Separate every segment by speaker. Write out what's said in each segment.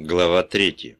Speaker 1: Глава 3.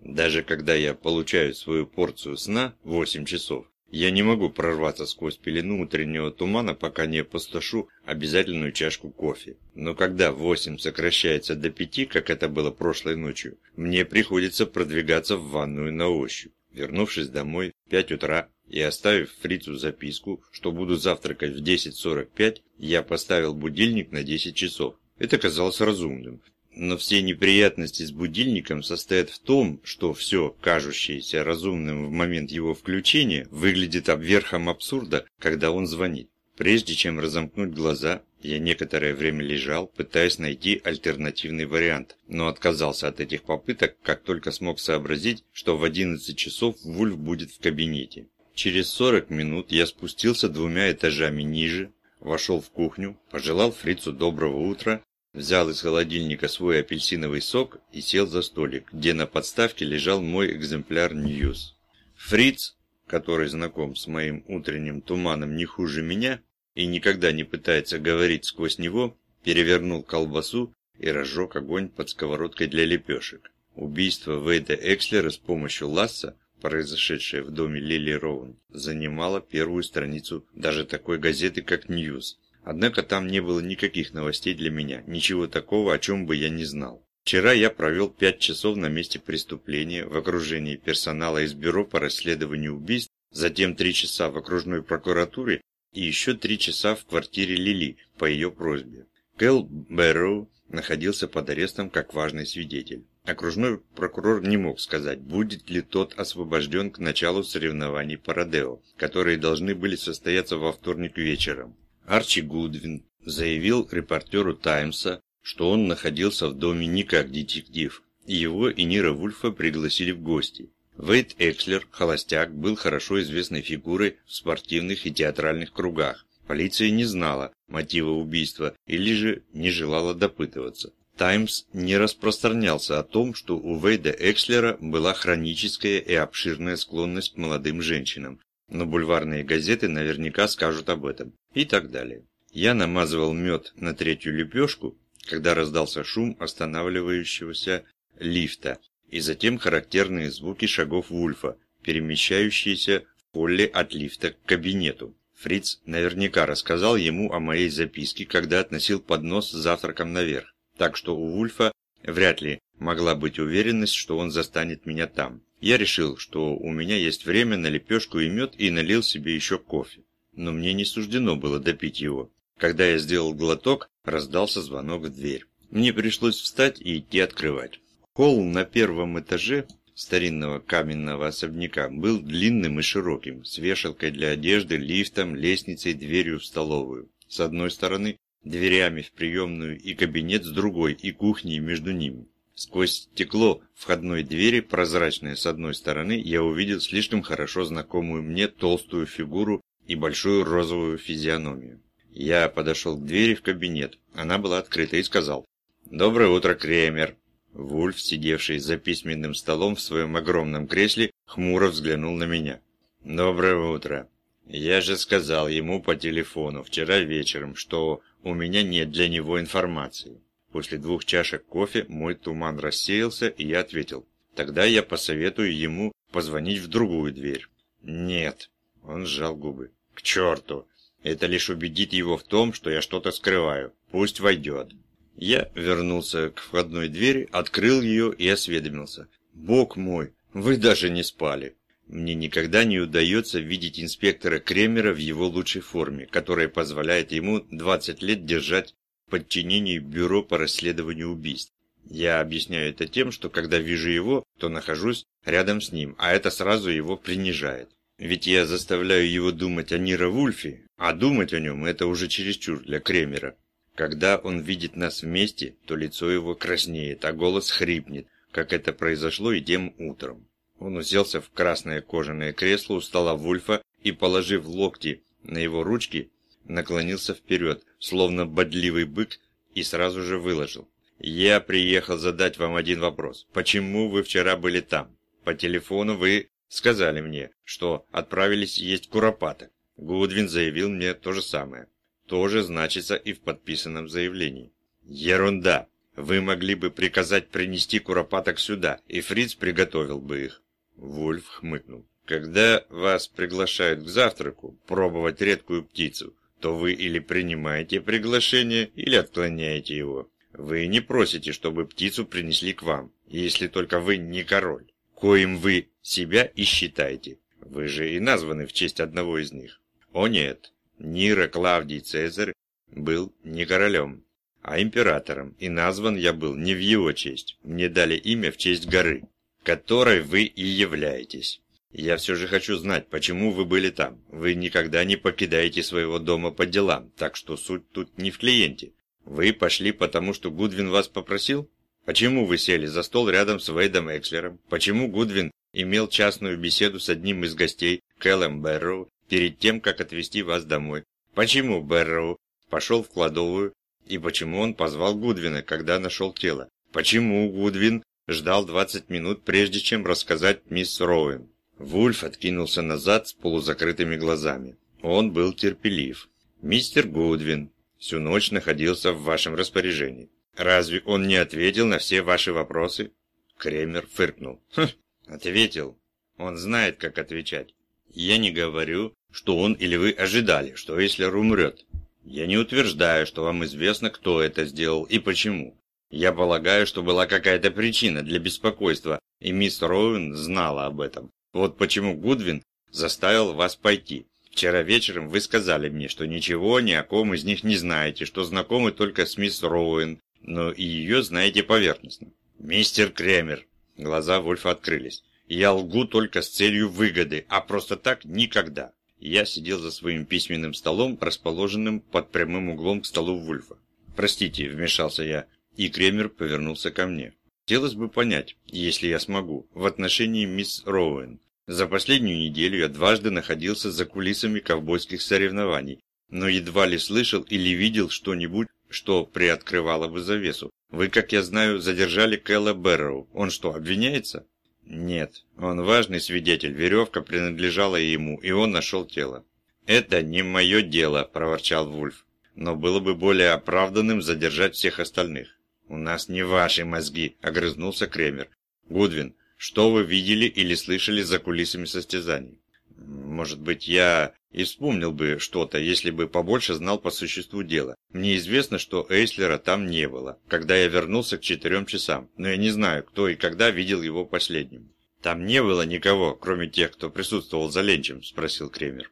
Speaker 1: Даже когда я получаю свою порцию сна, 8 часов, я не могу прорваться сквозь пелену утреннего тумана, пока не опустошу обязательную чашку кофе. Но когда 8 сокращается до 5, как это было прошлой ночью, мне приходится продвигаться в ванную на ощупь. Вернувшись домой в 5 утра и оставив фрицу записку, что буду завтракать в 10.45, я поставил будильник на 10 часов. Это казалось разумным, но все неприятности с будильником состоят в том, что все, кажущееся разумным в момент его включения, выглядит обверхом абсурда, когда он звонит. Прежде чем разомкнуть глаза, я некоторое время лежал, пытаясь найти альтернативный вариант, но отказался от этих попыток, как только смог сообразить, что в 11 часов Вульф будет в кабинете. Через 40 минут я спустился двумя этажами ниже, вошел в кухню, пожелал фрицу доброго утра взял из холодильника свой апельсиновый сок и сел за столик, где на подставке лежал мой экземпляр «Ньюс». Фриц, который знаком с моим утренним туманом не хуже меня и никогда не пытается говорить сквозь него, перевернул колбасу и разжег огонь под сковородкой для лепешек. Убийство Вейда Эйслера с помощью лассо, произошедшее в доме Лили Роун, занимало первую страницу даже такой газеты, как «Ньюс», Однако там не было никаких новостей для меня, ничего такого, о чем бы я не знал. Вчера я провел пять часов на месте преступления в окружении персонала из бюро по расследованию убийств, затем три часа в окружной прокуратуре и еще три часа в квартире Лили по ее просьбе. Кэл Бэрроу находился под арестом как важный свидетель. Окружной прокурор не мог сказать, будет ли тот освобожден к началу соревнований по Родео, которые должны были состояться во вторник вечером. Арчи Гудвин заявил репортеру «Таймса», что он находился в доме не как детектив, и его и Нира Вульфа пригласили в гости. Вейт Экслер, холостяк, был хорошо известной фигурой в спортивных и театральных кругах. Полиция не знала мотива убийства или же не желала допытываться. «Таймс» не распространялся о том, что у Вейда Экслера была хроническая и обширная склонность к молодым женщинам, но бульварные газеты наверняка скажут об этом. И так далее. Я намазывал мед на третью лепешку, когда раздался шум останавливающегося лифта, и затем характерные звуки шагов Вульфа, перемещающиеся в поле от лифта к кабинету. Фриц наверняка рассказал ему о моей записке, когда относил поднос с завтраком наверх, так что у Вульфа вряд ли могла быть уверенность, что он застанет меня там. Я решил, что у меня есть время на лепешку и мед и налил себе еще кофе. Но мне не суждено было допить его. Когда я сделал глоток, раздался звонок в дверь. Мне пришлось встать и идти открывать. Холл на первом этаже старинного каменного особняка был длинным и широким, с вешалкой для одежды, лифтом, лестницей, дверью в столовую. С одной стороны, дверями в приемную и кабинет с другой, и кухней между ними. Сквозь стекло входной двери, прозрачное с одной стороны, я увидел слишком хорошо знакомую мне толстую фигуру и большую розовую физиономию. Я подошел к двери в кабинет. Она была открыта и сказал «Доброе утро, Кремер». Вульф, сидевший за письменным столом в своем огромном кресле, хмуро взглянул на меня. «Доброе утро. Я же сказал ему по телефону вчера вечером, что у меня нет для него информации. После двух чашек кофе мой туман рассеялся, и я ответил. Тогда я посоветую ему позвонить в другую дверь. Нет. Он сжал губы. К черту. Это лишь убедит его в том, что я что-то скрываю. Пусть войдет. Я вернулся к входной двери, открыл ее и осведомился. «Бог мой, вы даже не спали!» Мне никогда не удается видеть инспектора Кремера в его лучшей форме, которая позволяет ему 20 лет держать подчинении Бюро по расследованию убийств. Я объясняю это тем, что когда вижу его, то нахожусь рядом с ним, а это сразу его принижает. Ведь я заставляю его думать о Нира Вульфе, а думать о нем это уже чересчур для Кремера. Когда он видит нас вместе, то лицо его краснеет, а голос хрипнет, как это произошло и тем утром. Он уселся в красное кожаное кресло у стола Вульфа и, положив локти на его ручки, наклонился вперед, словно бодливый бык, и сразу же выложил. «Я приехал задать вам один вопрос. Почему вы вчера были там? По телефону вы сказали мне, что отправились есть куропаток. Гудвин заявил мне то же самое. Тоже значится и в подписанном заявлении. Ерунда. Вы могли бы приказать принести куропаток сюда, и Фриц приготовил бы их. Вульф хмыкнул. Когда вас приглашают к завтраку пробовать редкую птицу, то вы или принимаете приглашение, или отклоняете его. Вы не просите, чтобы птицу принесли к вам, если только вы не король, коим вы себя и считаете. Вы же и названы в честь одного из них. О нет, Нира Клавдий Цезарь был не королем, а императором, и назван я был не в его честь. Мне дали имя в честь горы, которой вы и являетесь. Я все же хочу знать, почему вы были там. Вы никогда не покидаете своего дома по делам, так что суть тут не в клиенте. Вы пошли потому, что Гудвин вас попросил? Почему вы сели за стол рядом с Вейдом Экслером? Почему Гудвин имел частную беседу с одним из гостей, Кэллом Бэрроу, перед тем, как отвезти вас домой? Почему Бэрроу пошел в кладовую и почему он позвал Гудвина, когда нашел тело? Почему Гудвин ждал 20 минут, прежде чем рассказать мисс Роуэн? Вульф откинулся назад с полузакрытыми глазами. Он был терпелив. «Мистер Гудвин всю ночь находился в вашем распоряжении. Разве он не ответил на все ваши вопросы?» Кремер фыркнул. «Хм, ответил. Он знает, как отвечать. Я не говорю, что он или вы ожидали, что Эйслер умрет. Я не утверждаю, что вам известно, кто это сделал и почему. Я полагаю, что была какая-то причина для беспокойства, и мисс Роуэн знала об этом. Вот почему Гудвин заставил вас пойти. Вчера вечером вы сказали мне, что ничего ни о ком из них не знаете, что знакомы только с мисс Роуэн, но и ее знаете поверхностно. Мистер Кремер. Глаза Вольфа открылись. Я лгу только с целью выгоды, а просто так никогда. Я сидел за своим письменным столом, расположенным под прямым углом к столу Вульфа. «Простите», — вмешался я, и Кремер повернулся ко мне. «Хотелось бы понять, если я смогу, в отношении мисс Роуэн. За последнюю неделю я дважды находился за кулисами ковбойских соревнований, но едва ли слышал или видел что-нибудь, что приоткрывало бы завесу. Вы, как я знаю, задержали Кэлла Бэрроу. Он что, обвиняется? Нет, он важный свидетель. Веревка принадлежала ему, и он нашел тело. Это не мое дело, проворчал Вульф. Но было бы более оправданным задержать всех остальных. У нас не ваши мозги, огрызнулся Кремер. Гудвин, что вы видели или слышали за кулисами состязаний? Может быть, я и вспомнил бы что-то, если бы побольше знал по существу дела. Мне известно, что Эйслера там не было, когда я вернулся к четырем часам, но я не знаю, кто и когда видел его последним. «Там не было никого, кроме тех, кто присутствовал за ленчем?» – спросил Кремер.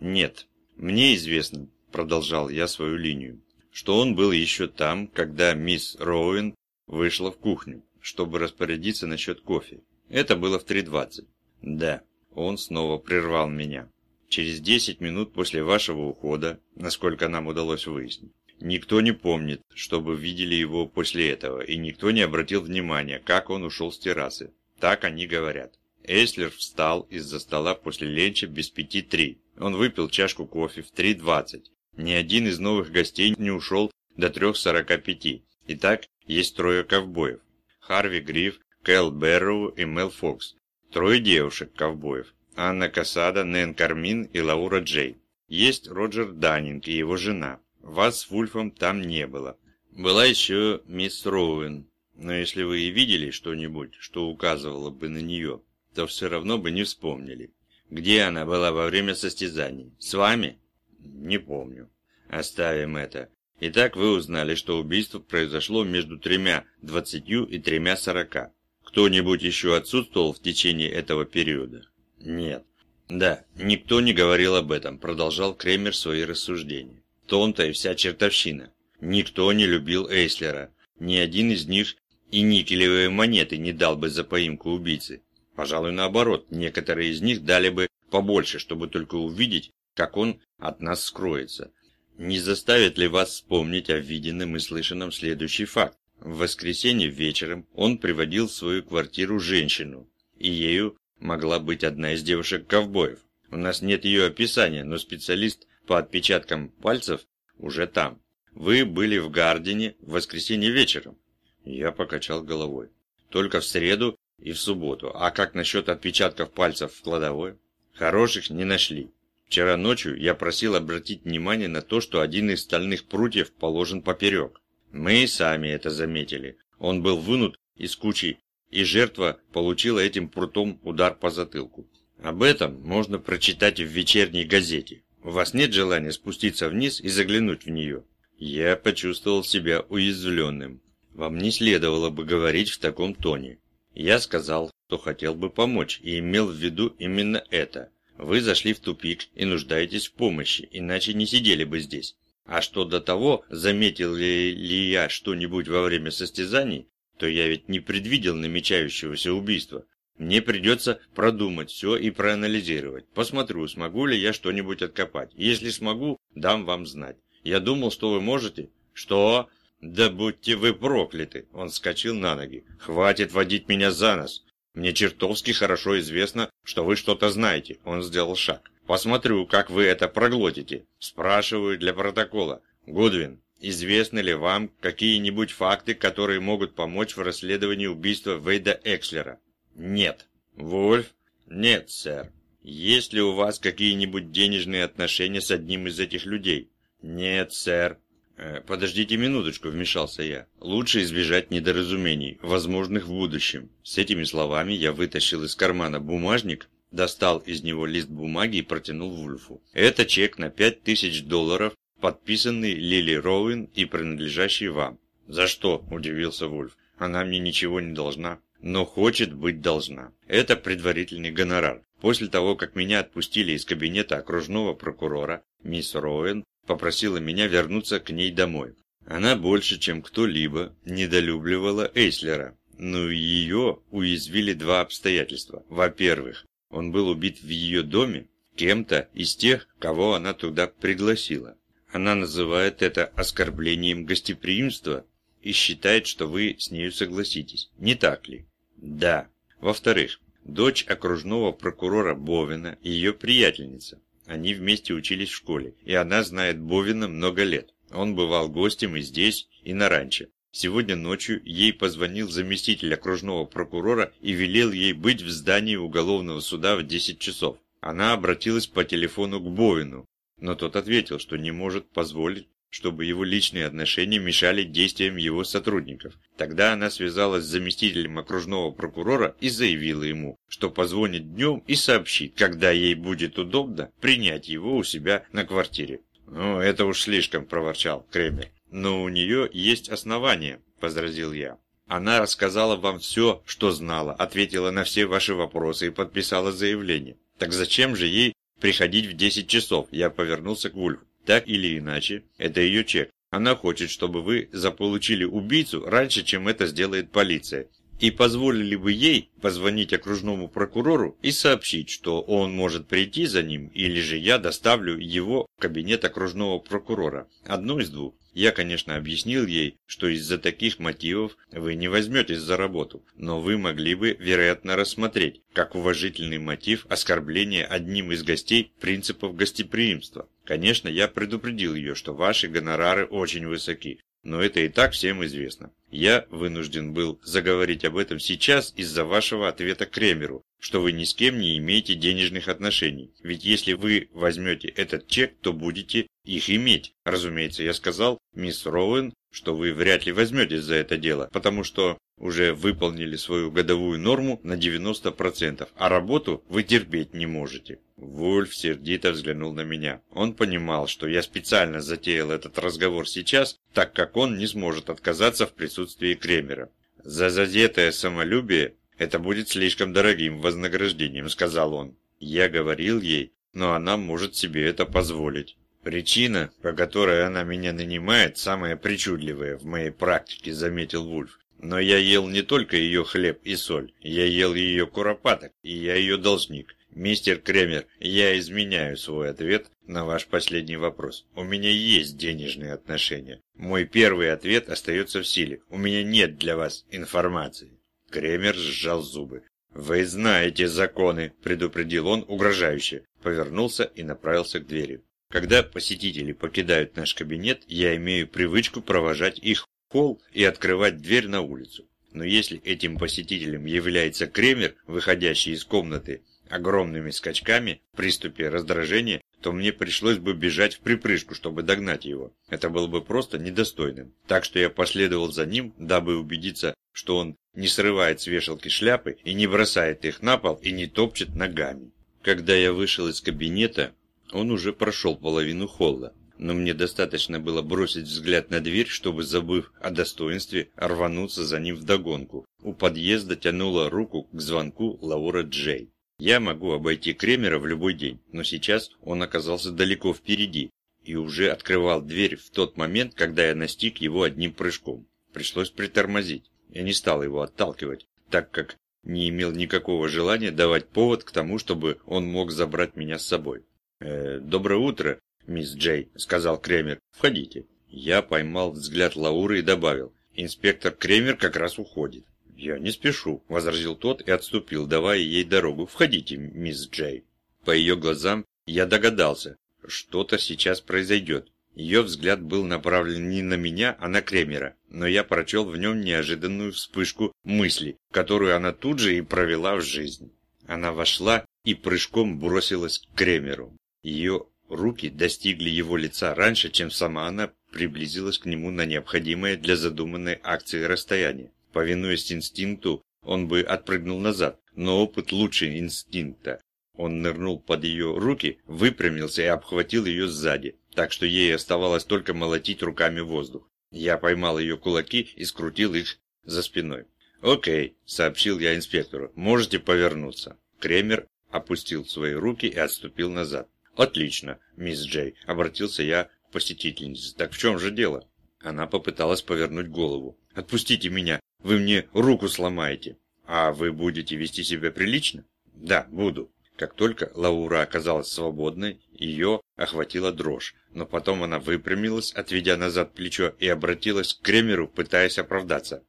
Speaker 1: «Нет. Мне известно», – продолжал я свою линию, «что он был еще там, когда мисс Роуэн вышла в кухню чтобы распорядиться насчет кофе. Это было в 3.20. Да, он снова прервал меня. Через 10 минут после вашего ухода, насколько нам удалось выяснить, никто не помнит, чтобы видели его после этого, и никто не обратил внимания, как он ушел с террасы. Так они говорят. Эйслер встал из-за стола после ленча без пяти три. Он выпил чашку кофе в 3.20. Ни один из новых гостей не ушел до 3.45. Итак, есть трое ковбоев. Харви Гриф, Кэл Берроу и Мел Фокс. Трое девушек-ковбоев. Анна Касада, Нэн Кармин и Лаура Джей. Есть Роджер Даннинг и его жена. Вас с Вульфом там не было. Была еще мисс Роуэн. Но если вы и видели что-нибудь, что указывало бы на нее, то все равно бы не вспомнили. Где она была во время состязаний? С вами? Не помню. Оставим это. Итак, вы узнали, что убийство произошло между тремя двадцатью и тремя сорока. Кто-нибудь еще отсутствовал в течение этого периода? Нет. Да, никто не говорил об этом, продолжал Кремер свои рассуждения. В и вся чертовщина. Никто не любил Эйслера. Ни один из них и никелевые монеты не дал бы за поимку убийцы. Пожалуй, наоборот, некоторые из них дали бы побольше, чтобы только увидеть, как он от нас скроется. Не заставит ли вас вспомнить о виденном и слышанном следующий факт? В воскресенье вечером он приводил в свою квартиру женщину, и ею могла быть одна из девушек-ковбоев. У нас нет ее описания, но специалист по отпечаткам пальцев уже там. Вы были в Гардене в воскресенье вечером. Я покачал головой. Только в среду и в субботу. А как насчет отпечатков пальцев в кладовой? Хороших не нашли. Вчера ночью я просил обратить внимание на то, что один из стальных прутьев положен поперек. Мы сами это заметили. Он был вынут из кучи, и жертва получила этим прутом удар по затылку. Об этом можно прочитать в вечерней газете. У вас нет желания спуститься вниз и заглянуть в нее? Я почувствовал себя уязвленным. Вам не следовало бы говорить в таком тоне. Я сказал, что хотел бы помочь и имел в виду именно это. Вы зашли в тупик и нуждаетесь в помощи, иначе не сидели бы здесь. А что до того, заметил ли, ли я что-нибудь во время состязаний, то я ведь не предвидел намечающегося убийства. Мне придется продумать все и проанализировать. Посмотрю, смогу ли я что-нибудь откопать. Если смогу, дам вам знать. Я думал, что вы можете. Что? Да будьте вы прокляты. Он вскочил на ноги. Хватит водить меня за нос. Мне чертовски хорошо известно, что вы что-то знаете. Он сделал шаг. Посмотрю, как вы это проглотите. Спрашиваю для протокола. Гудвин, известны ли вам какие-нибудь факты, которые могут помочь в расследовании убийства Вейда Экслера? Нет. Вольф? Нет, сэр. Есть ли у вас какие-нибудь денежные отношения с одним из этих людей? Нет, сэр. Э, «Подождите минуточку», — вмешался я. «Лучше избежать недоразумений, возможных в будущем». С этими словами я вытащил из кармана бумажник, достал из него лист бумаги и протянул Вульфу. «Это чек на пять тысяч долларов, подписанный Лили Роуэн и принадлежащий вам». «За что?» – удивился Вульф. «Она мне ничего не должна» но хочет быть должна. Это предварительный гонорар. После того, как меня отпустили из кабинета окружного прокурора, мисс Роуэн попросила меня вернуться к ней домой. Она больше, чем кто-либо, недолюбливала Эйслера, но ее уязвили два обстоятельства. Во-первых, он был убит в ее доме кем-то из тех, кого она туда пригласила. Она называет это оскорблением гостеприимства и считает, что вы с нею согласитесь. Не так ли? Да. Во-вторых, дочь окружного прокурора Бовина ее приятельница. Они вместе учились в школе, и она знает Бовина много лет. Он бывал гостем и здесь, и на ранче. Сегодня ночью ей позвонил заместитель окружного прокурора и велел ей быть в здании уголовного суда в 10 часов. Она обратилась по телефону к Бовину, но тот ответил, что не может позволить, чтобы его личные отношения мешали действиям его сотрудников. Тогда она связалась с заместителем окружного прокурора и заявила ему, что позвонит днем и сообщит, когда ей будет удобно принять его у себя на квартире. «Ну, это уж слишком», – проворчал Кремер. «Но у нее есть основания», – возразил я. «Она рассказала вам все, что знала, ответила на все ваши вопросы и подписала заявление. Так зачем же ей приходить в 10 часов?» Я повернулся к Вульфу. Так или иначе, это ее чек. Она хочет, чтобы вы заполучили убийцу раньше, чем это сделает полиция. И позволили бы ей позвонить окружному прокурору и сообщить, что он может прийти за ним, или же я доставлю его в кабинет окружного прокурора. Одно из двух. Я, конечно, объяснил ей, что из-за таких мотивов вы не возьметесь за работу, но вы могли бы, вероятно, рассмотреть, как уважительный мотив оскорбления одним из гостей принципов гостеприимства. Конечно, я предупредил ее, что ваши гонорары очень высоки, но это и так всем известно. Я вынужден был заговорить об этом сейчас из-за вашего ответа Кремеру, что вы ни с кем не имеете денежных отношений. Ведь если вы возьмете этот чек, то будете их иметь. Разумеется, я сказал, мисс Роуэн, что вы вряд ли возьметесь за это дело, потому что уже выполнили свою годовую норму на 90%, а работу вы терпеть не можете. Вольф сердито взглянул на меня. Он понимал, что я специально затеял этот разговор сейчас, так как он не сможет отказаться в присутствии Кремера. За задетое самолюбие «Это будет слишком дорогим вознаграждением», — сказал он. Я говорил ей, но она может себе это позволить. Причина, по которой она меня нанимает, самая причудливая в моей практике, заметил Вульф. Но я ел не только ее хлеб и соль, я ел ее куропаток, и я ее должник. Мистер Кремер, я изменяю свой ответ на ваш последний вопрос. У меня есть денежные отношения. Мой первый ответ остается в силе. У меня нет для вас информации. Кремер сжал зубы. «Вы знаете законы», – предупредил он угрожающе, повернулся и направился к двери. Когда посетители покидают наш кабинет, я имею привычку провожать их в холл и открывать дверь на улицу. Но если этим посетителем является Кремер, выходящий из комнаты огромными скачками в приступе раздражения, то мне пришлось бы бежать в припрыжку, чтобы догнать его. Это было бы просто недостойным. Так что я последовал за ним, дабы убедиться, что он не срывает с вешалки шляпы и не бросает их на пол и не топчет ногами. Когда я вышел из кабинета, он уже прошел половину холла но мне достаточно было бросить взгляд на дверь, чтобы, забыв о достоинстве, рвануться за ним вдогонку. У подъезда тянула руку к звонку Лаура Джей. Я могу обойти Кремера в любой день, но сейчас он оказался далеко впереди и уже открывал дверь в тот момент, когда я настиг его одним прыжком. Пришлось притормозить. Я не стал его отталкивать, так как не имел никакого желания давать повод к тому, чтобы он мог забрать меня с собой. «Э, «Доброе утро, мисс Джей», — сказал Кремер. «Входите». Я поймал взгляд Лауры и добавил. «Инспектор Кремер как раз уходит». «Я не спешу», — возразил тот и отступил, давая ей дорогу. «Входите, мисс Джей». По ее глазам я догадался, что-то сейчас произойдет. Ее взгляд был направлен не на меня, а на Кремера, но я прочел в нем неожиданную вспышку мысли, которую она тут же и провела в жизнь. Она вошла и прыжком бросилась к Кремеру. Ее Руки достигли его лица раньше, чем сама она приблизилась к нему на необходимое для задуманной акции расстояние. Повинуясь инстинкту, он бы отпрыгнул назад, но опыт лучше инстинкта. Он нырнул под ее руки, выпрямился и обхватил ее сзади, так что ей оставалось только молотить руками воздух. Я поймал ее кулаки и скрутил их за спиной. «Окей», — сообщил я инспектору, — «можете повернуться». Кремер опустил свои руки и отступил назад. «Отлично, мисс Джей», — обратился я к посетительнице. «Так в чем же дело?» Она попыталась повернуть голову. «Отпустите меня, вы мне руку сломаете». «А вы будете вести себя прилично?» «Да, буду». Как только Лаура оказалась свободной, ее охватила дрожь, но потом она выпрямилась, отведя назад плечо, и обратилась к Кремеру, пытаясь оправдаться.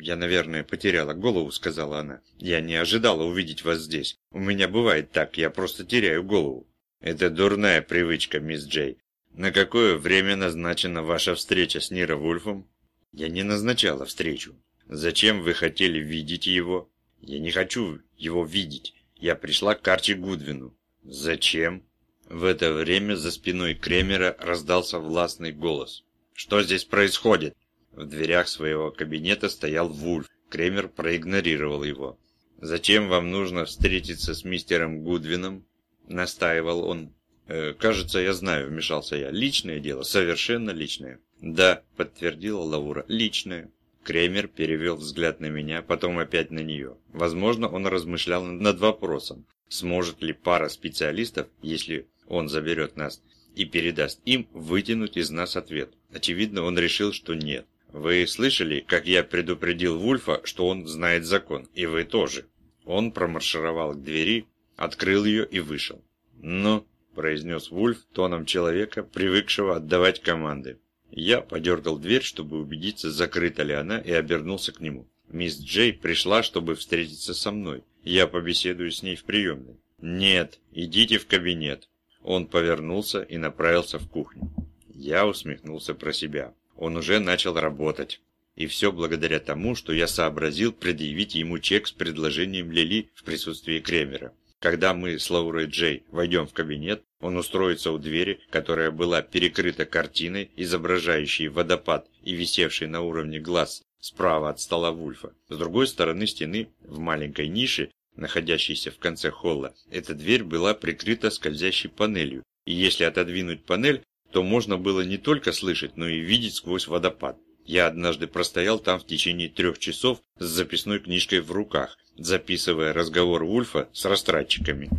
Speaker 1: «Я, наверное, потеряла голову», — сказала она. «Я не ожидала увидеть вас здесь. У меня бывает так, я просто теряю голову». Это дурная привычка, мисс Джей. На какое время назначена ваша встреча с Ниро Вульфом? Я не назначала встречу. Зачем вы хотели видеть его? Я не хочу его видеть. Я пришла к Арчи Гудвину. Зачем? В это время за спиной Кремера раздался властный голос. Что здесь происходит? В дверях своего кабинета стоял Вульф. Кремер проигнорировал его. «Зачем вам нужно встретиться с мистером Гудвином?» – настаивал он. «Э, «Кажется, я знаю», – вмешался я. «Личное дело, совершенно личное». «Да», – подтвердила Лаура, – «личное». Кремер перевел взгляд на меня, потом опять на нее. Возможно, он размышлял над вопросом, сможет ли пара специалистов, если он заберет нас, и передаст им, вытянуть из нас ответ. Очевидно, он решил, что нет. Вы слышали, как я предупредил Вульфа, что он знает закон, и вы тоже. Он промаршировал к двери, открыл ее и вышел. «Ну», – произнес Вульф тоном человека, привыкшего отдавать команды. Я подергал дверь, чтобы убедиться, закрыта ли она, и обернулся к нему. Мисс Джей пришла, чтобы встретиться со мной. Я побеседую с ней в приемной. «Нет, идите в кабинет». Он повернулся и направился в кухню. Я усмехнулся про себя. Он уже начал работать. И все благодаря тому, что я сообразил предъявить ему чек с предложением Лили в присутствии Кремера. Когда мы с Лаурой Джей войдем в кабинет, он устроится у двери, которая была перекрыта картиной, изображающей водопад и висевшей на уровне глаз справа от стола Вульфа. С другой стороны стены, в маленькой нише, находящейся в конце холла, эта дверь была прикрыта скользящей панелью, и если отодвинуть панель, то можно было не только слышать, но и видеть сквозь водопад. Я однажды простоял там в течение трех часов с записной книжкой в руках, записывая разговор Вульфа с растратчиками.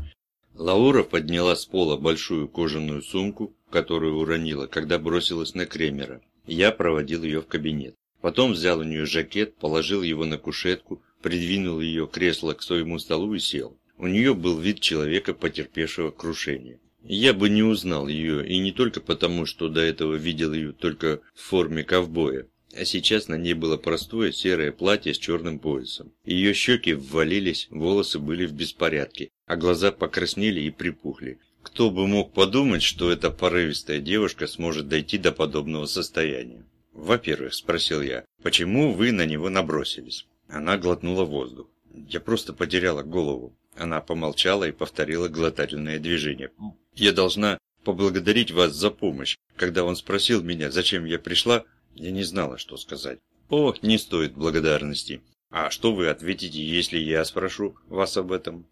Speaker 1: Лаура подняла с пола большую кожаную сумку, которую уронила, когда бросилась на Кремера. Я проводил ее в кабинет. Потом взял у нее жакет, положил его на кушетку, придвинул ее кресло к своему столу и сел. У нее был вид человека, потерпевшего крушение. Я бы не узнал ее, и не только потому, что до этого видел ее только в форме ковбоя, а сейчас на ней было простое серое платье с черным поясом. Ее щеки ввалились, волосы были в беспорядке, а глаза покраснели и припухли. Кто бы мог подумать, что эта порывистая девушка сможет дойти до подобного состояния? «Во-первых», – спросил я, – «почему вы на него набросились?» Она глотнула воздух. «Я просто потеряла голову». Она помолчала и повторила глотательное движение. «Я должна поблагодарить вас за помощь. Когда он спросил меня, зачем я пришла, я не знала, что сказать. О, не стоит благодарности. А что вы ответите, если я спрошу вас об этом?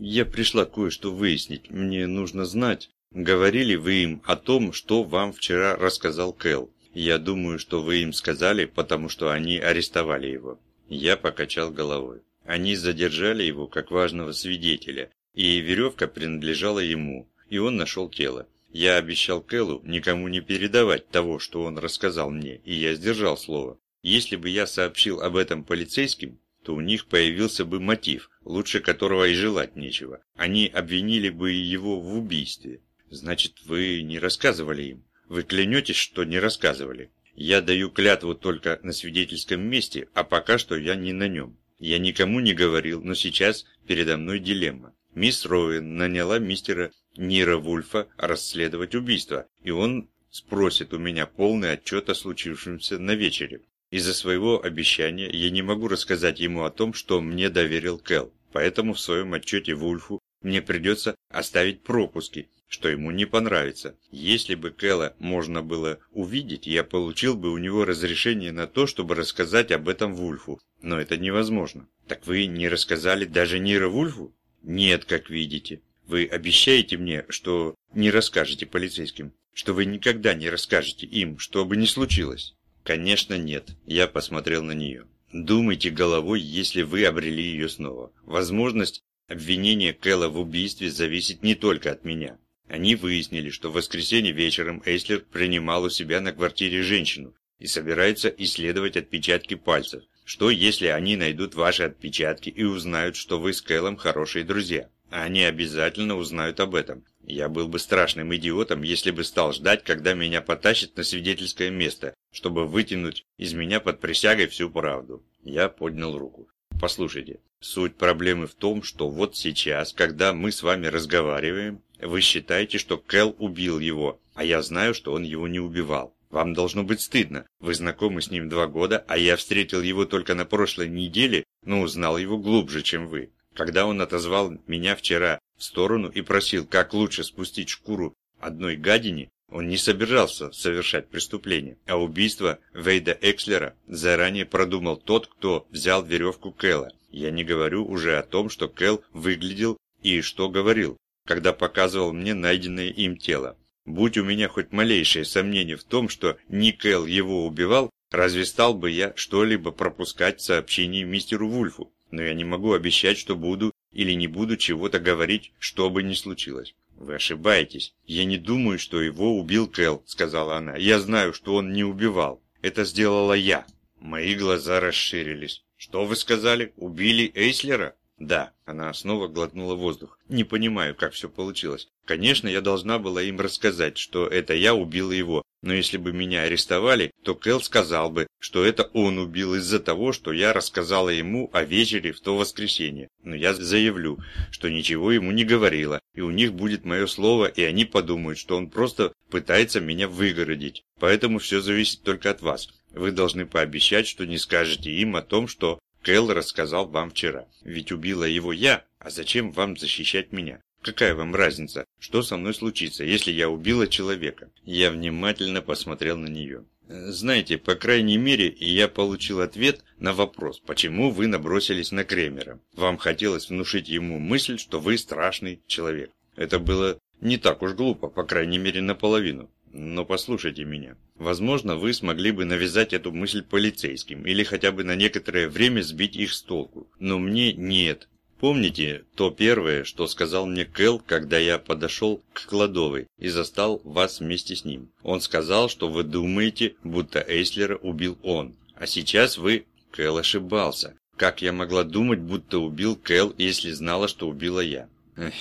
Speaker 1: Я пришла кое-что выяснить. Мне нужно знать, говорили вы им о том, что вам вчера рассказал Кэл. Я думаю, что вы им сказали, потому что они арестовали его. Я покачал головой. Они задержали его как важного свидетеля, и веревка принадлежала ему, и он нашел тело. Я обещал Кэллу никому не передавать того, что он рассказал мне, и я сдержал слово. Если бы я сообщил об этом полицейским, то у них появился бы мотив, лучше которого и желать нечего. Они обвинили бы его в убийстве. Значит, вы не рассказывали им? Вы клянетесь, что не рассказывали? Я даю клятву только на свидетельском месте, а пока что я не на нем. Я никому не говорил, но сейчас передо мной дилемма. Мисс Роуэн наняла мистера Нира Вульфа расследовать убийство, и он спросит у меня полный отчет о случившемся на вечере. Из-за своего обещания я не могу рассказать ему о том, что мне доверил Кэл, поэтому в своем отчете Вульфу мне придется оставить пропуски, что ему не понравится. Если бы Кэла можно было увидеть, я получил бы у него разрешение на то, чтобы рассказать об этом Вульфу. Но это невозможно. Так вы не рассказали даже Нира Вульфу? Нет, как видите. Вы обещаете мне, что не расскажете полицейским? Что вы никогда не расскажете им, что бы ни случилось? Конечно, нет. Я посмотрел на нее. Думайте головой, если вы обрели ее снова. Возможность обвинения Кэлла в убийстве зависит не только от меня. Они выяснили, что в воскресенье вечером Эйслер принимал у себя на квартире женщину и собирается исследовать отпечатки пальцев. Что, если они найдут ваши отпечатки и узнают, что вы с Кэллом хорошие друзья? Они обязательно узнают об этом. Я был бы страшным идиотом, если бы стал ждать, когда меня потащат на свидетельское место, чтобы вытянуть из меня под присягой всю правду. Я поднял руку. Послушайте, суть проблемы в том, что вот сейчас, когда мы с вами разговариваем, вы считаете, что Кэл убил его, а я знаю, что он его не убивал. Вам должно быть стыдно. Вы знакомы с ним два года, а я встретил его только на прошлой неделе, но узнал его глубже, чем вы. Когда он отозвал меня вчера в сторону и просил, как лучше спустить шкуру одной гадине, он не собирался совершать преступление, а убийство Вейда Экслера заранее продумал тот, кто взял веревку Кэла. Я не говорю уже о том, что Кэл выглядел и что говорил когда показывал мне найденное им тело. Будь у меня хоть малейшее сомнение в том, что Никел его убивал, разве стал бы я что-либо пропускать в сообщении мистеру Вульфу? Но я не могу обещать, что буду или не буду чего-то говорить, что бы ни случилось. Вы ошибаетесь. Я не думаю, что его убил Кэл, сказала она. Я знаю, что он не убивал. Это сделала я. Мои глаза расширились. Что вы сказали? Убили Эйслера? Да, она снова глотнула воздух. Не понимаю, как все получилось. Конечно, я должна была им рассказать, что это я убила его, но если бы меня арестовали, то Кэл сказал бы, что это он убил из-за того, что я рассказала ему о вечере в то воскресенье. Но я заявлю, что ничего ему не говорила, и у них будет мое слово, и они подумают, что он просто пытается меня выгородить. Поэтому все зависит только от вас. Вы должны пообещать, что не скажете им о том, что Кэл рассказал вам вчера. Ведь убила его я, а зачем вам защищать меня? Какая вам разница, что со мной случится, если я убила человека? Я внимательно посмотрел на нее. Знаете, по крайней мере, я получил ответ на вопрос, почему вы набросились на Кремера. Вам хотелось внушить ему мысль, что вы страшный человек. Это было не так уж глупо, по крайней мере, наполовину. Но послушайте меня. Возможно, вы смогли бы навязать эту мысль полицейским или хотя бы на некоторое время сбить их с толку. Но мне нет. Помните то первое, что сказал мне Кэл, когда я подошел к кладовой и застал вас вместе с ним? Он сказал, что вы думаете, будто Эйслера убил он. А сейчас вы... Кэл ошибался. Как я могла думать, будто убил Кэл, если знала, что убила я? Эх,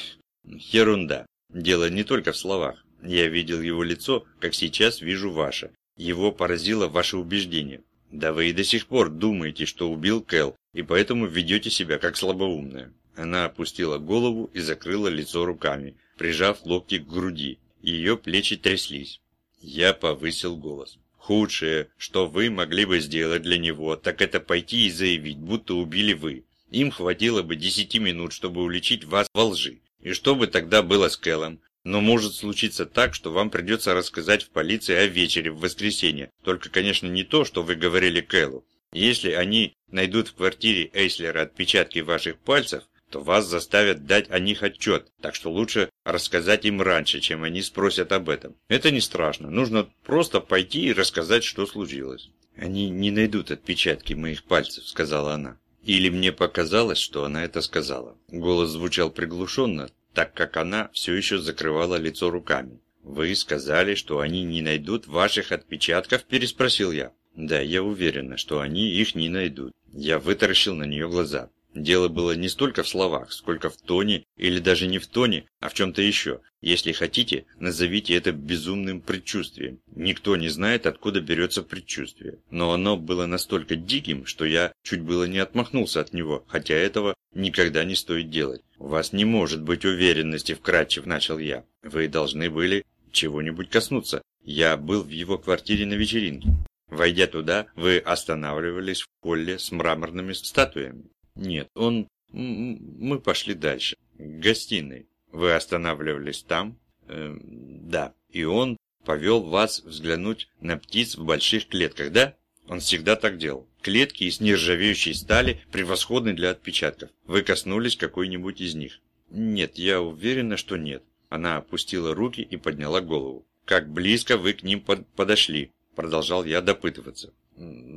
Speaker 1: ерунда. Дело не только в словах. Я видел его лицо, как сейчас вижу ваше. Его поразило ваше убеждение. Да вы и до сих пор думаете, что убил Кэл, и поэтому ведете себя как слабоумная. Она опустила голову и закрыла лицо руками, прижав локти к груди. Ее плечи тряслись. Я повысил голос. Худшее, что вы могли бы сделать для него, так это пойти и заявить, будто убили вы. Им хватило бы десяти минут, чтобы уличить вас во лжи. И что бы тогда было с Кэлом? Но может случиться так, что вам придется рассказать в полиции о вечере в воскресенье. Только, конечно, не то, что вы говорили Кэллу. Если они найдут в квартире Эйслера отпечатки ваших пальцев, то вас заставят дать о них отчет, так что лучше рассказать им раньше, чем они спросят об этом. Это не страшно, нужно просто пойти и рассказать, что случилось. «Они не найдут отпечатки моих пальцев», — сказала она. Или мне показалось, что она это сказала. Голос звучал приглушенно, так как она все еще закрывала лицо руками. «Вы сказали, что они не найдут ваших отпечатков?» – переспросил я. «Да, я уверена, что они их не найдут». Я вытаращил на нее глаза. Дело было не столько в словах, сколько в тоне, или даже не в тоне, а в чем-то еще. Если хотите, назовите это безумным предчувствием. Никто не знает, откуда берется предчувствие. Но оно было настолько диким, что я чуть было не отмахнулся от него, хотя этого никогда не стоит делать. «У вас не может быть уверенности, вкратчив начал я. Вы должны были чего-нибудь коснуться. Я был в его квартире на вечеринке. Войдя туда, вы останавливались в холле с мраморными статуями. Нет, он... Мы пошли дальше. К гостиной. Вы останавливались там? Э, да. И он повел вас взглянуть на птиц в больших клетках, да? Он всегда так делал. Клетки из нержавеющей стали превосходны для отпечатков. Вы коснулись какой-нибудь из них? Нет, я уверена, что нет. Она опустила руки и подняла голову. Как близко вы к ним под подошли? Продолжал я допытываться.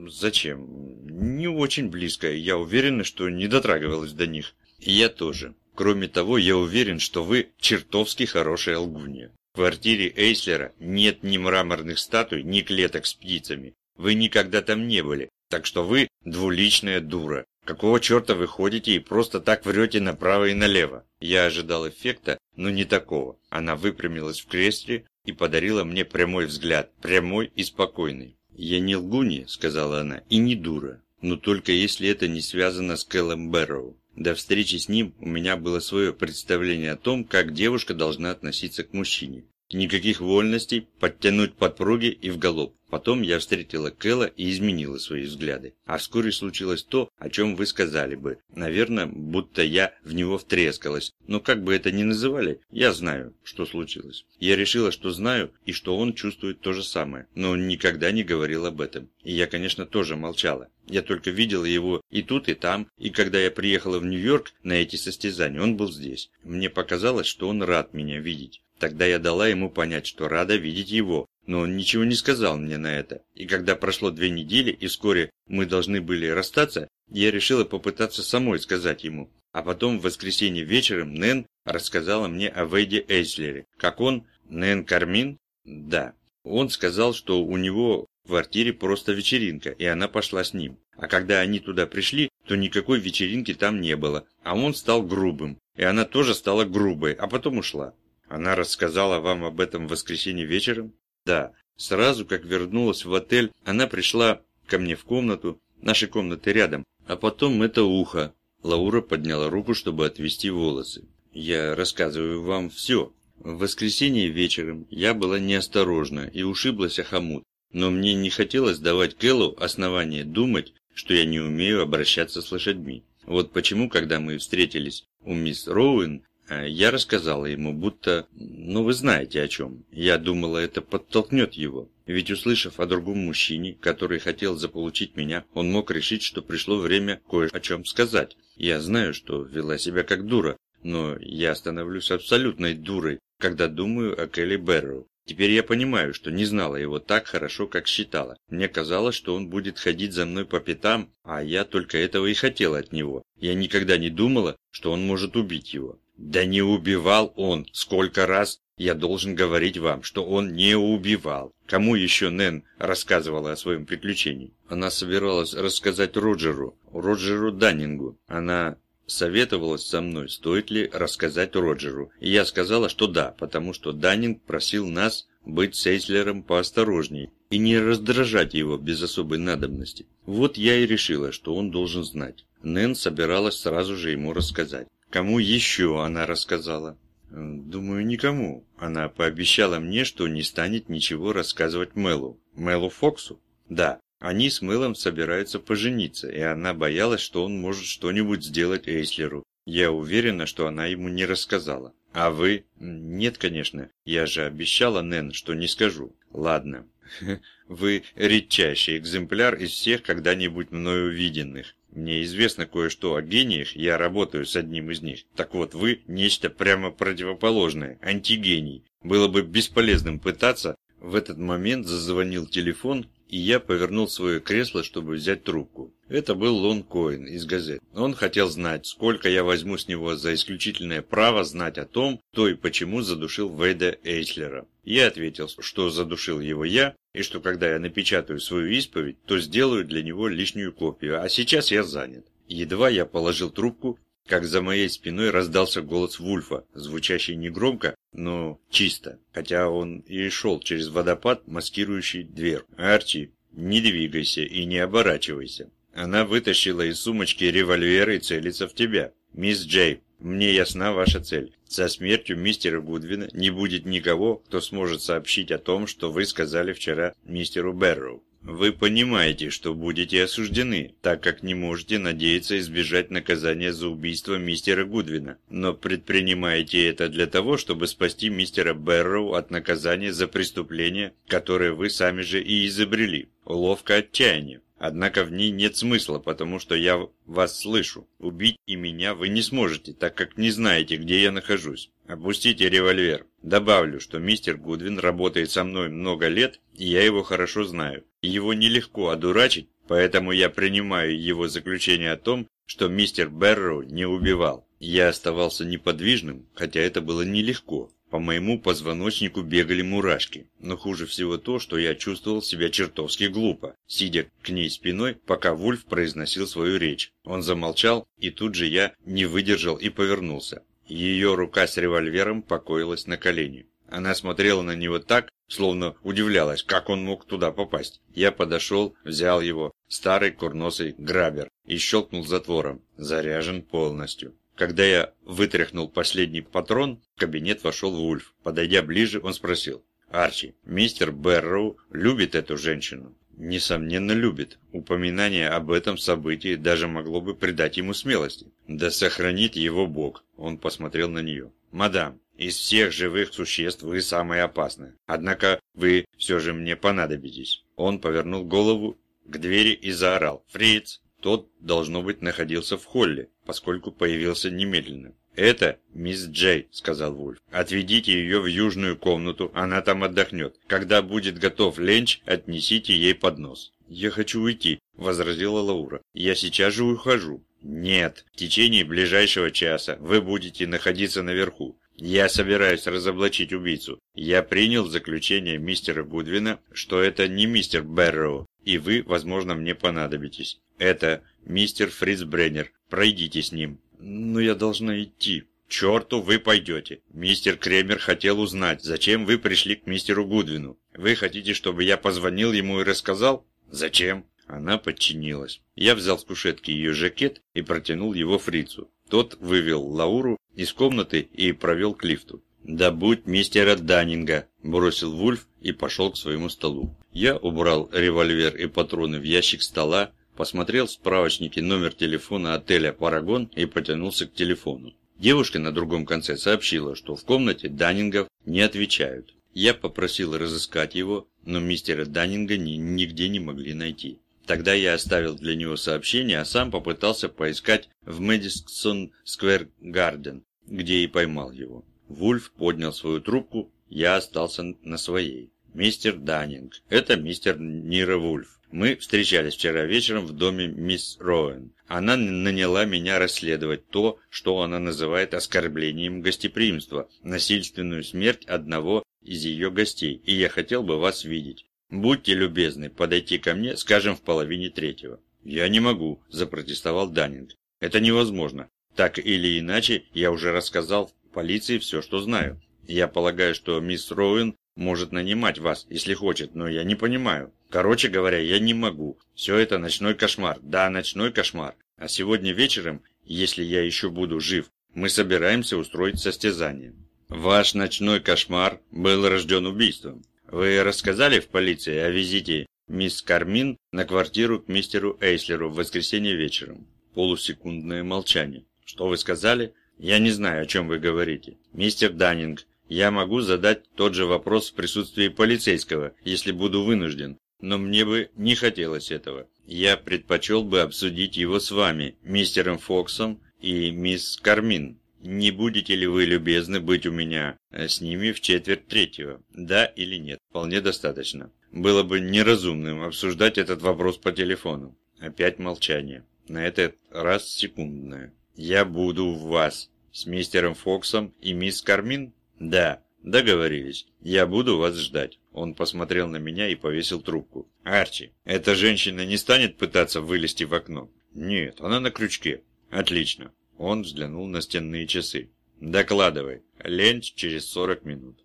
Speaker 1: Зачем? Не очень близко. Я уверен, что не дотрагивалась до них. Я тоже. Кроме того, я уверен, что вы чертовски хорошая лгунья. В квартире Эйслера нет ни мраморных статуй, ни клеток с птицами. Вы никогда там не были, так что вы двуличная дура. Какого черта вы ходите и просто так врете направо и налево? Я ожидал эффекта, но не такого. Она выпрямилась в кресле и подарила мне прямой взгляд, прямой и спокойный. «Я не лгуни», — сказала она, — «и не дура. Но только если это не связано с Кэллом Бэрроу. До встречи с ним у меня было свое представление о том, как девушка должна относиться к мужчине. Никаких вольностей, подтянуть подпруги и в галоп. Потом я встретила Кэлла и изменила свои взгляды. А вскоре случилось то, о чем вы сказали бы. Наверное, будто я в него втрескалась. Но как бы это ни называли, я знаю, что случилось. Я решила, что знаю и что он чувствует то же самое. Но он никогда не говорил об этом. И я, конечно, тоже молчала. Я только видела его и тут, и там, и когда я приехала в Нью-Йорк на эти состязания, он был здесь. Мне показалось, что он рад меня видеть. Тогда я дала ему понять, что рада видеть его, но он ничего не сказал мне на это. И когда прошло две недели, и вскоре мы должны были расстаться, я решила попытаться самой сказать ему. А потом в воскресенье вечером Нэн рассказала мне о Вейде Эйслере. Как он? Нэн Кармин? Да. Он сказал, что у него в квартире просто вечеринка, и она пошла с ним. А когда они туда пришли, то никакой вечеринки там не было, а он стал грубым. И она тоже стала грубой, а потом ушла. Она рассказала вам об этом в воскресенье вечером? Да, сразу как вернулась в отель, она пришла ко мне в комнату, наши комнаты рядом, а потом это ухо. Лаура подняла руку, чтобы отвести волосы. Я рассказываю вам все. В воскресенье вечером я была неосторожна и ушиблась о хомут, но мне не хотелось давать Кэллу основание думать, что я не умею обращаться с лошадьми. Вот почему, когда мы встретились у мисс Роуэн, я рассказала ему, будто, ну вы знаете о чем. Я думала, это подтолкнет его. Ведь услышав о другом мужчине, который хотел заполучить меня, он мог решить, что пришло время кое о чем сказать. Я знаю, что вела себя как дура, но я становлюсь абсолютной дурой, когда думаю о Келли Берроу. Теперь я понимаю, что не знала его так хорошо, как считала. Мне казалось, что он будет ходить за мной по пятам, а я только этого и хотела от него. Я никогда не думала, что он может убить его. Да не убивал он. Сколько раз я должен говорить вам, что он не убивал. Кому еще Нэн рассказывала о своем приключении? Она собиралась рассказать Роджеру, Роджеру Даннингу. Она советовалась со мной, стоит ли рассказать Роджеру. И я сказала, что да, потому что Даннинг просил нас быть с Эйслером поосторожней и не раздражать его без особой надобности. Вот я и решила, что он должен знать. Нэн собиралась сразу же ему рассказать. Кому еще она рассказала? Думаю, никому. Она пообещала мне, что не станет ничего рассказывать Мэлу. Мэлу Фоксу? Да. Они с Мэлом собираются пожениться, и она боялась, что он может что-нибудь сделать Эйслеру. Я уверена, что она ему не рассказала. А вы? Нет, конечно. Я же обещала, Нэн, что не скажу. Ладно. Вы редчайший экземпляр из всех когда-нибудь мною виденных. Мне известно кое-что о гениях, я работаю с одним из них. Так вот, вы нечто прямо противоположное, антигений. Было бы бесполезным пытаться. В этот момент зазвонил телефон, и я повернул свое кресло, чтобы взять трубку. Это был Лон Коин из газет. Он хотел знать, сколько я возьму с него за исключительное право знать о том, кто и почему задушил Вейда Эйслера. Я ответил, что задушил его я, и что когда я напечатаю свою исповедь, то сделаю для него лишнюю копию, а сейчас я занят. Едва я положил трубку, как за моей спиной раздался голос Вульфа, звучащий негромко, но чисто, хотя он и шел через водопад, маскирующий дверь. «Арчи, не двигайся и не оборачивайся. Она вытащила из сумочки револьвер и целится в тебя. Мисс Джей, мне ясна ваша цель. Со смертью мистера Гудвина не будет никого, кто сможет сообщить о том, что вы сказали вчера мистеру Берроу. Вы понимаете, что будете осуждены, так как не можете надеяться избежать наказания за убийство мистера Гудвина, но предпринимаете это для того, чтобы спасти мистера Берроу от наказания за преступление, которое вы сами же и изобрели. Уловка отчаяния. Однако в ней нет смысла, потому что я вас слышу. Убить и меня вы не сможете, так как не знаете, где я нахожусь. Опустите револьвер. Добавлю, что мистер Гудвин работает со мной много лет, и я его хорошо знаю. Его нелегко одурачить, поэтому я принимаю его заключение о том, что мистер Берроу не убивал. Я оставался неподвижным, хотя это было нелегко. По моему позвоночнику бегали мурашки, но хуже всего то, что я чувствовал себя чертовски глупо, сидя к ней спиной, пока Вульф произносил свою речь. Он замолчал, и тут же я не выдержал и повернулся. Ее рука с револьвером покоилась на колене. Она смотрела на него так, словно удивлялась, как он мог туда попасть. Я подошел, взял его, старый курносый грабер, и щелкнул затвором. Заряжен полностью. Когда я вытряхнул последний патрон, в кабинет вошел Вульф. Подойдя ближе, он спросил. «Арчи, мистер Берроу любит эту женщину?» «Несомненно, любит. Упоминание об этом событии даже могло бы придать ему смелости. Да сохранит его Бог!» Он посмотрел на нее. «Мадам, из всех живых существ вы самая опасная. Однако вы все же мне понадобитесь». Он повернул голову к двери и заорал. «Фриц!» Тот, должно быть, находился в холле, поскольку появился немедленно. «Это мисс Джей», — сказал Вульф. «Отведите ее в южную комнату, она там отдохнет. Когда будет готов ленч, отнесите ей поднос». «Я хочу уйти», — возразила Лаура. «Я сейчас же ухожу». «Нет, в течение ближайшего часа вы будете находиться наверху. Я собираюсь разоблачить убийцу. Я принял заключение мистера Гудвина, что это не мистер Берроу, и вы, возможно, мне понадобитесь. Это мистер Фриц Бреннер. Пройдите с ним. Но я должна идти. Черту вы пойдете. Мистер Кремер хотел узнать, зачем вы пришли к мистеру Гудвину. Вы хотите, чтобы я позвонил ему и рассказал? Зачем? Она подчинилась. Я взял с кушетки ее жакет и протянул его фрицу. Тот вывел Лауру из комнаты и провел к лифту. «Да будь мистера Даннинга!» – бросил Вульф и пошел к своему столу. Я убрал револьвер и патроны в ящик стола, посмотрел в справочнике номер телефона отеля «Парагон» и потянулся к телефону. Девушка на другом конце сообщила, что в комнате Даннингов не отвечают. Я попросил разыскать его, но мистера Даннинга ни, нигде не могли найти. Тогда я оставил для него сообщение, а сам попытался поискать в Мэдисон Сквер Гарден, где и поймал его. Вульф поднял свою трубку, я остался на своей. «Мистер Даннинг, это мистер Нира Вульф. Мы встречались вчера вечером в доме мисс Роуэн. Она наняла меня расследовать то, что она называет оскорблением гостеприимства, насильственную смерть одного из ее гостей, и я хотел бы вас видеть. Будьте любезны подойти ко мне, скажем, в половине третьего». «Я не могу», – запротестовал Даннинг. «Это невозможно. Так или иначе, я уже рассказал полиции все, что знаю. Я полагаю, что мисс Роуэн может нанимать вас, если хочет, но я не понимаю. Короче говоря, я не могу. Все это ночной кошмар. Да, ночной кошмар. А сегодня вечером, если я еще буду жив, мы собираемся устроить состязание. Ваш ночной кошмар был рожден убийством. Вы рассказали в полиции о визите мисс Кармин на квартиру к мистеру Эйслеру в воскресенье вечером. Полусекундное молчание. Что вы сказали? Я не знаю, о чем вы говорите. Мистер Даннинг, я могу задать тот же вопрос в присутствии полицейского, если буду вынужден. Но мне бы не хотелось этого. Я предпочел бы обсудить его с вами, мистером Фоксом и мисс Кармин. Не будете ли вы любезны быть у меня э, с ними в четверть третьего? Да или нет? Вполне достаточно. Было бы неразумным обсуждать этот вопрос по телефону. Опять молчание. На этот раз секундное. Я буду в вас. С мистером Фоксом и мисс Кармин? Да. Договорились. Я буду вас ждать. Он посмотрел на меня и повесил трубку. Арчи, эта женщина не станет пытаться вылезти в окно? Нет, она на крючке. Отлично. Он взглянул на стенные часы. «Докладывай. Ленч через 40 минут».